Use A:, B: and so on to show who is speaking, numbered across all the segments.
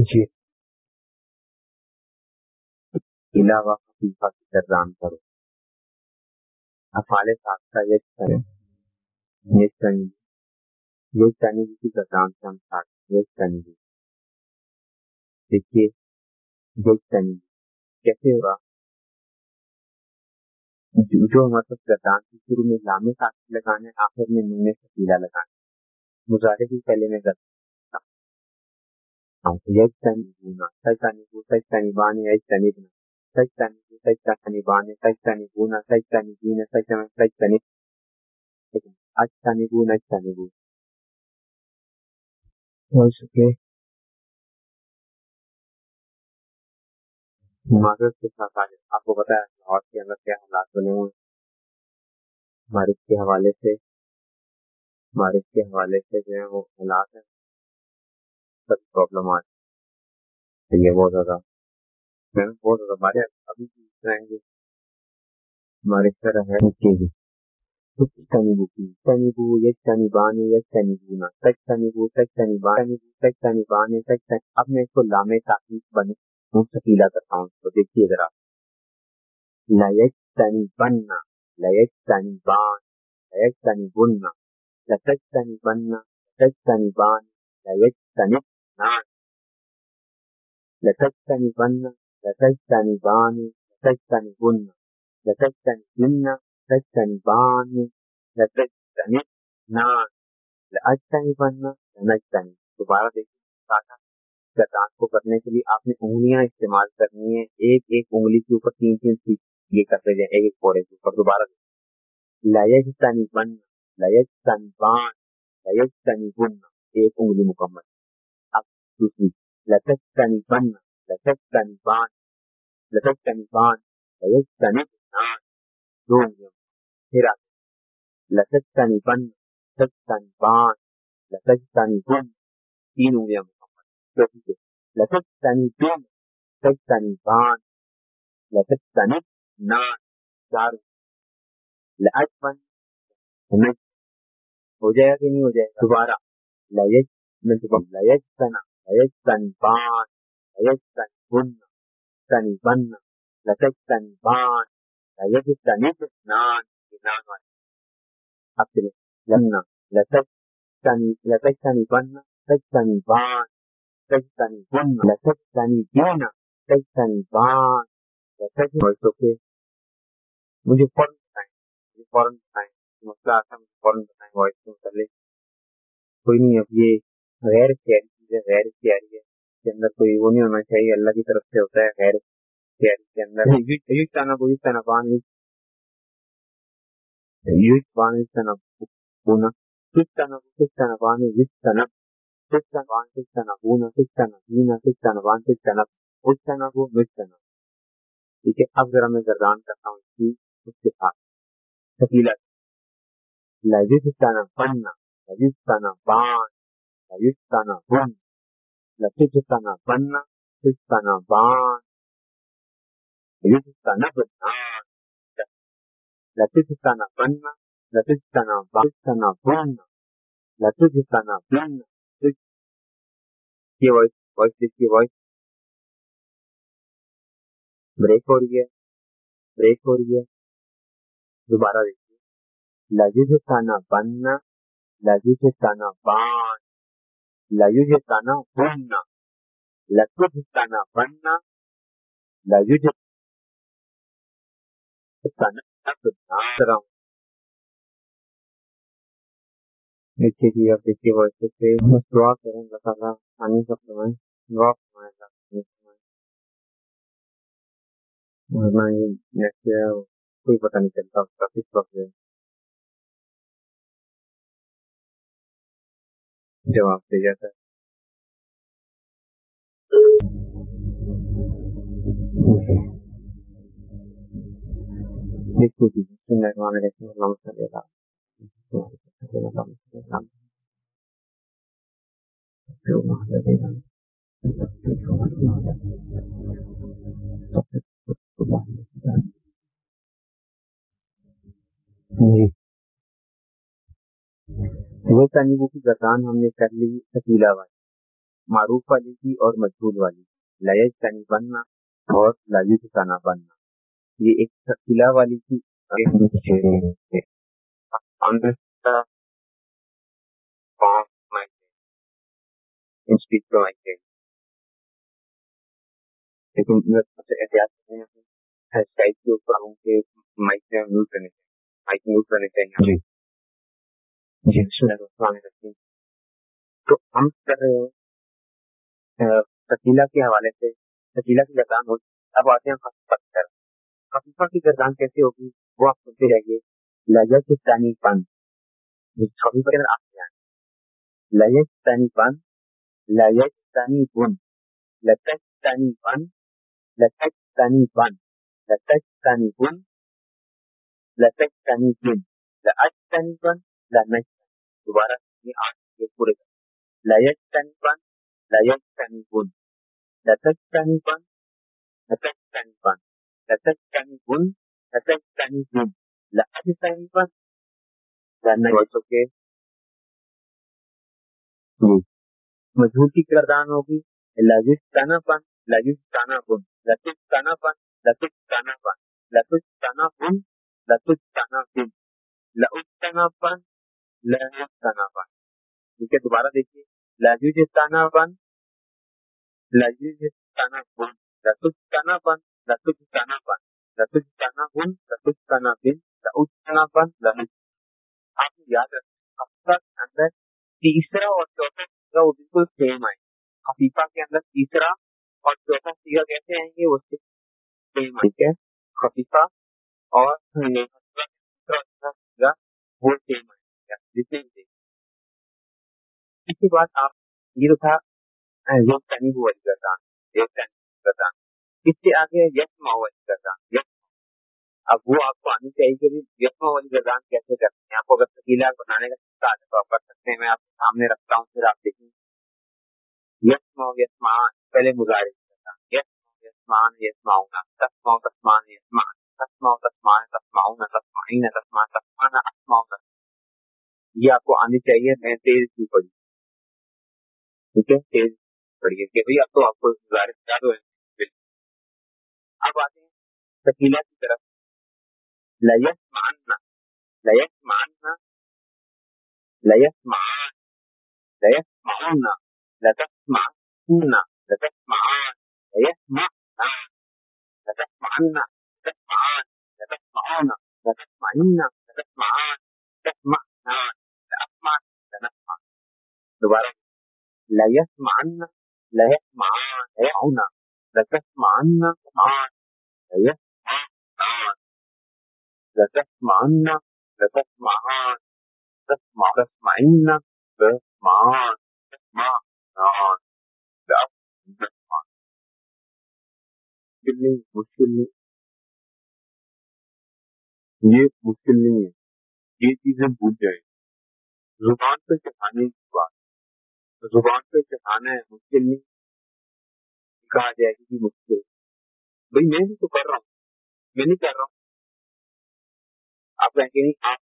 A: جی۔
B: علاوہ خفیفہ کی گردان کرو۔ افعال ساختہ یک کریں یک کنی یک کنی کی گردان سے ہم ساتھ دیکھیے۔ کیسے ہوگا جو مطلب گردان کی شروع میں لامے ساتھ لگانے آخر میں نونے سکیلا لگانے۔ مظاہرے کی پہلے میں گردان معذرت کے ساتھ آگے آپ کو پتا ہے لاہور کے اندر کیا حالات بنے ہوئے بارش کے حوالے سے بارش کے حوالے سے جو ہے وہ حالات ہیں۔ سب پرابلم آ رہی ہے یہ بہت زیادہ بہت زیادہ ہمارے ابھی بھی گے ہمارے طرح ہے سچ سچ سچ سچ اب میں اس کو لامے تاکید بنے مستقیلا کرتا ہوں تو دیکھیے ذرا لیک تنی بننا لیک تنی بان لیک تنی بننا لسچ تنی بننا لسچ تنی بان لیک تنی نان لسچ تنی بننا لتجتني باني لتجتني بن لتجتني بن لتجتني باني لتجتني نان لأجتنی بننا لنجتنی دوبارہ دیکھیں گردان کو کرنے کے لیے آپ نے انگلیاں استعمال کرنی ہے ایک ایک انگلی کے اوپر تین تین سیٹ یہ کرتے جائیں، ایک ایک پورے کے اوپر۔ دوبارہ دیکھیں۔ لجتنی بننا لجتنی بان لجتنی بننا ایک انگلی مکمل۔ اب دوسری لتجتنی بننا لتجتنبان لتجتنبان ليجتنبنان دون يوم پھر آتے لتجتنبن لتجتنبان لتجتنبن تین انگلیاں مکمل چوتھی سے لتجتنبن لتجتنبان لتجتنبنان چار لأجمن ہو جائے گا کہ نہیں ہو جائے گا دوبارہ ليج ليجتنا ليجتنبان ليجتنبن تنبن لتجتنبان ليجتنبنان بنان والے اب چلے لنا لتجتنی لتجتنبن تجتنبان تجتنبن لتجتنبین تجتنبان لتجتنبان مجھے فوراً بتائیں، مجھے فوراً بتائیں. مسئلہ آتا مجھے فوراً بتائیں. وائس کے متعلق کوئی نہیں، اب یہ غیر اختیاری چیز ہے غیر اختیاری ہے کے اندر کوئی وہ نہیں ہونا چاہیے اللہ کی طرف سے ہوتا ہے خیر کے اندر ٹھیک ہے اب ذرا میں گردان کرتا ہوں اس کی اس کے ساتھ شکیلا لجستانا بننا لجستانا بان لجستانا بن لتجتنا بننا تجتنا بان يجتنا بنان لتجتنا بننا لتجتنا بان بننا لتجتنا بننا یہ وائس وائس دیکھیے وائس بریک ہو رہی ہے بریک ہو رہی ہے دوبارہ دیکھیے لذیذ لجتنا بننا لذیذ لجتنا بان ليجتنا بننا لتجتنا بننا ليجتنا بننا دیکھیے جی آپ دیکھیے ویسے سے دعا کریں اللہ تعالیٰ آنے کا فرمائیں دعا فرمائیں اللہ فرمائیں ورنہ یہ نیکسٹ کوئی پتہ نہیں چلتا اس کا کس وقت جواب دے جاتا ہے دیکھو۔ جی۔ بسم وہ تنیبو کی گردان ہم نے کر لی شکیلا والی، معروف والی کی اور مجھول والی۔ لائج تنی یعنی بننا اور لائج تنا بننا۔ یہ ایک شکیلا والی کی لیکن احتیاط کریں سائز کے اوپر ہوں کہ مائک میں میوٹ کرنے چاہیے۔ مائک میوٹ کرنے چاہیے۔ جی۔ جی السلام علیکم تو ہم کر رہے کے حوالے سے شکیلا کی گردان ہو اب آتے ہیں خفیفہ پتھر خفیفہ کی گردان کیسے ہوگی؟ وہ آپ سنتے رہیے۔ لجت تانی پن۔ خفیفہ کے اندر آپ جائیں لجت تانی پن۔ لجت تانی پن لتک تانی پن۔ لتک تانی پن۔ لتک تانی پن لتک تانی پن لأج تانی پن۔ دوبارہ یہ آٹھ یہ پورے لتک لتک لتک لتک لأج کے مجھول کی کردان ہوگی لجت تنا پن لجت تنا پن لتک تنا پن لتک تنا پن لتک تنا پن لتک تنا پن لت تنا پن لت تنا ٹھیک ہے، دوبارہ دیکھیے. لجوج تنا پن لجوج تنا پن لتک تنا پن لتک تنا پن لتک تنا پن لتک تنا پن لت تنا پن لت آپ یاد رکھیں اب تک اندر تیسرا اور چوتھا سیگا وہ بالکل سیم آئے. خفیفہ کے اندر تیسرا اور چوتھا سیگا کیسے آئیں گے؟ وہ سیم ٹھیک ہے، خفیفہ اور وہ سیم جتنے بھی تھے اس کے بعد آپ یہ تو تھا یوگ تنی ہوا گردان یوگ تنی گردان اس سے آگے یسما ہوا گردان یس اب وہ آپ کو آنی چاہیے کہ یسما والی گردان کیسے کرتے ہیں آپ کو اگر تکیلا بنانے کا سکتا ہے تو آپ کر سکتے ہیں میں آپ کے سامنے رکھتا ہوں پھر آپ دیکھیں یسما یسمان پہلے مظاہرے تسمان یسمعون تسمع تسمان یسمان تسمع تسمان تسماؤں تسمعون تسمعین تسمع تسمان اسمعون یہ آپ کو آنی چاہیے، میں تیز کی پڑھی ٹھیک ہے، تیز پڑھیے کہ بھائی اب تو آپ کو گزارش یاد اب آتے ہیں تکیلا کی طرف۔ لیس ماننا لیس ماننا لیس مان لیس معنا لتس معنا لتس مان لیس لتسمعن لتسمعان لتسمعون لتسمعن لتسمعان تسمعنان لأسمع لنسمع دوبارہ لا يسمعن مشکل نہیں مشکل نہیں یہ مشکل نہیں ہے یہ چیزیں بھول جائیں زبان پہ چڑھانے کی بات زبان پہ چڑھانا ہے، مشکل نہیں۔ کہا جائے گی مشکل بھائی، میں بھی تو کر رہا ہوں۔ میں نہیں کر رہا ہوں۔ آپ کہیں گے نہیں، آپ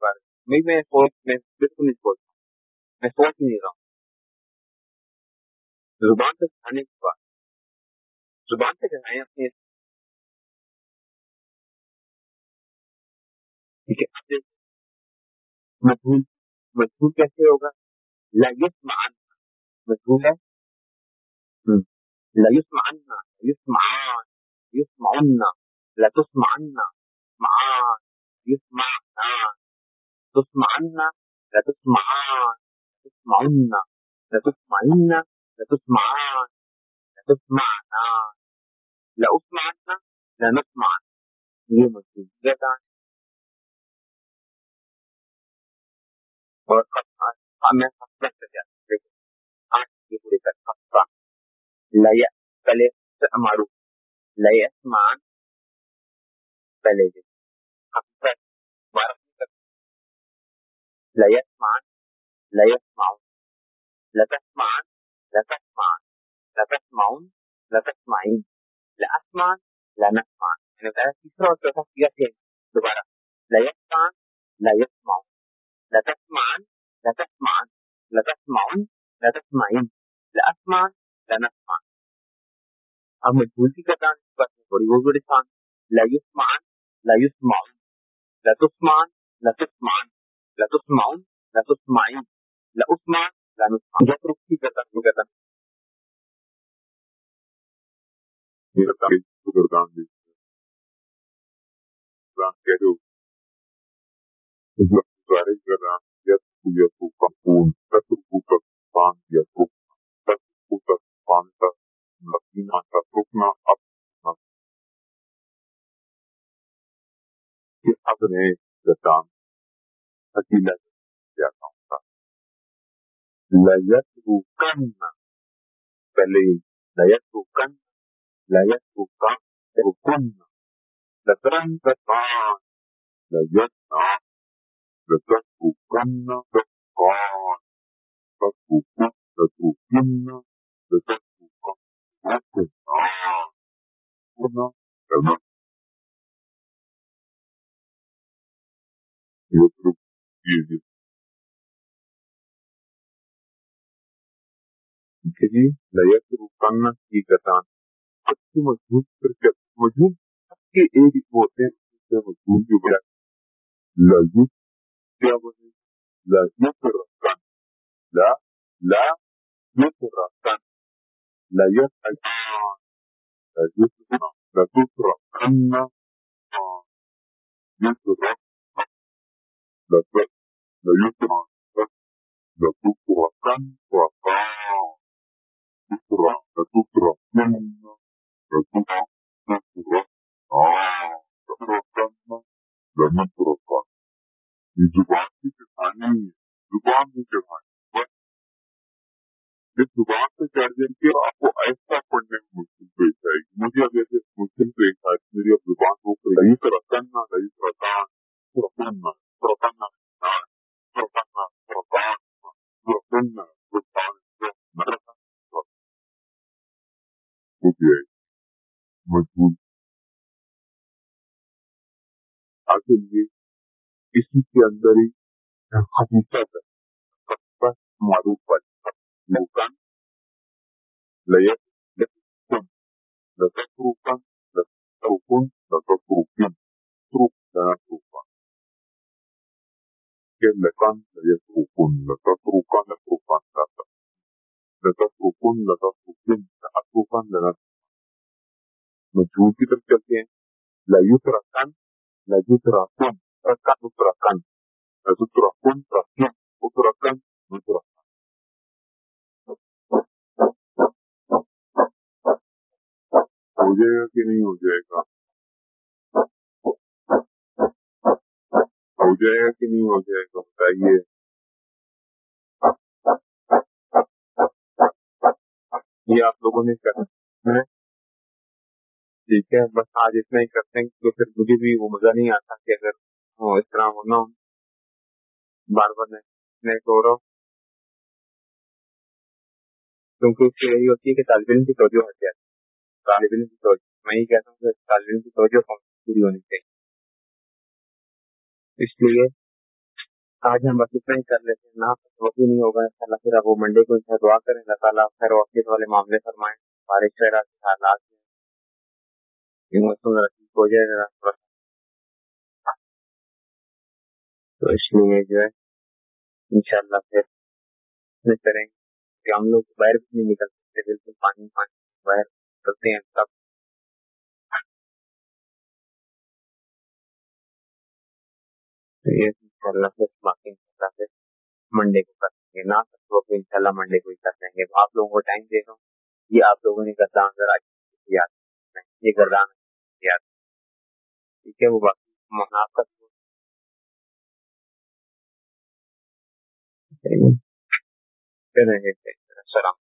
B: کر۔ نہیں میں سوچ میں بالکل نہیں سوچ میں سوچ نہیں رہا ہوں۔ زبان پہ چڑھانے کی بات۔ زبان سے چڑھائیں اپنے۔ مجھول مجھول کیسے ہوگا؟ لگس مان مجھول ہے لگس ماننا یس مان یس ماننا لتس ماننا مان یس مانا تس ماننا لتس مان لتس ماننا لتس ماننا لتس مان لتس مانا لأسمعنا لنسمعنا یہ مجھول اور معروف لیسمان پہلے جی لیسمان لنسمان تیسرا اور چوتھا دوبارہ۔ لیسمان لیسمعون لتسمان لتسمعون لتسمعین لاسمان لنسمان اب مجبور کی کرتا اس بات میں بڑی وہ بڑی سان لیسمان لیسمعون لتسمان لتسمان لتسمعون لتسمعین لاسمان لنسمان جب رخ کی کرتا ہے کرتا
A: گردان کہتے گزارش کر رہا يتركون تترك تطفان يترك تترك تطفان تطفان تتركنا أطفنا کہ اپنے زکام حکیلہ جاتا ہوں لیترکن پہلے لیترکن لیترکن رکن لترن تطفان لیتنا لتتركن تتقان تتركن تتركن لتتركن ركنا يترك يجب جی لیترکن کی کتان اچھی مضبوط کر کے مضبوط کے ایک ہوتے ہیں مضبوط جو بڑا لیت کیا بنے لا يتركن لا لا يتركن لا يتركن لا يتركن لا تتركن يترك لا ت- لا يترك لا تتركن وقام تترك لا تتركن لا تترك تترك آه تتركن لا نتركن یہ زبان کی کسانی ہے زبان میں چڑھانی بس جس زبان سے چڑھ جائے کہ آپ کو ایسا پڑھنے میں مشکل پیش آئے گی۔ مجھے اب ایسے مشکل پیش آئے گی، میری اب زبان کو لئی ترکنا لئی ترکان ترکنا ترکنا ترکنا ترکان ترکنا ترکان ہو گیا مجبور اصل یہ اسی کے اندر ہی حقیقت ہے بس معروف پر لیت لکن لتترکن لتترکن لتترکن ترک لنا ترکن کہ لکن لیترکن لتترکن لترکن لتترکن لتترکن لتترکن لنا مجھول کی طرف چلتے ہیں لیترکن لیترکن رکن اترکن لتترکن ترکن اترکن اترکن ہو جائے گا کہ نہیں ہو جائے گا ہو جائے گا کہ نہیں ہو جائے گا بتائیے یہ آپ لوگوں نے کرنا ہے ٹھیک ہے بس آج اتنا ہی کرتے ہیں تو پھر مجھے بھی وہ مزہ نہیں آتا کہ اگر ہاں اس طرح ہونا ہو۔ بار بار نہیں کیونکہ اس سے یہی ہوتی ہے کہ طالب علم کی توجہ ہٹ جاتی ہے۔ طالب علم کی توجہ، میں یہ کہتا ہوں کہ طالب علم کی توجہ پوری ہونی چاہیے۔ اس لیے آج ہم بس اتنا ہی کر لیتے ہیں۔ نہ وقت نہیں ہوگا ان شاء اللہ پھر اب وہ منڈے کو ان سے دعا کریں۔ اللہ تعالیٰ خیر وقت والے معاملے فرمائیں بارش وغیرہ کے حالات میں موسم ہو جائے گا تو اس لیے جو ہے ان شاء اللہ پھر کریں کہ ہم لوگ باہر بھی نہیں نکل سکتے بالکل پانی پانی باہر نکلتے ہیں سب تو ان شاء اللہ پھر باقی ان شاء اللہ پھر منڈے کو کر دیں گے نہ سکتے ہو ان شاء اللہ منڈے کو ہی کر دیں گے آپ لوگوں کو ٹائم دے دوں یہ آپ لوگوں نے گردان ذرا یاد یہ گردان یاد ٹھیک ہے وہ باقی آپ کا منافقت السلام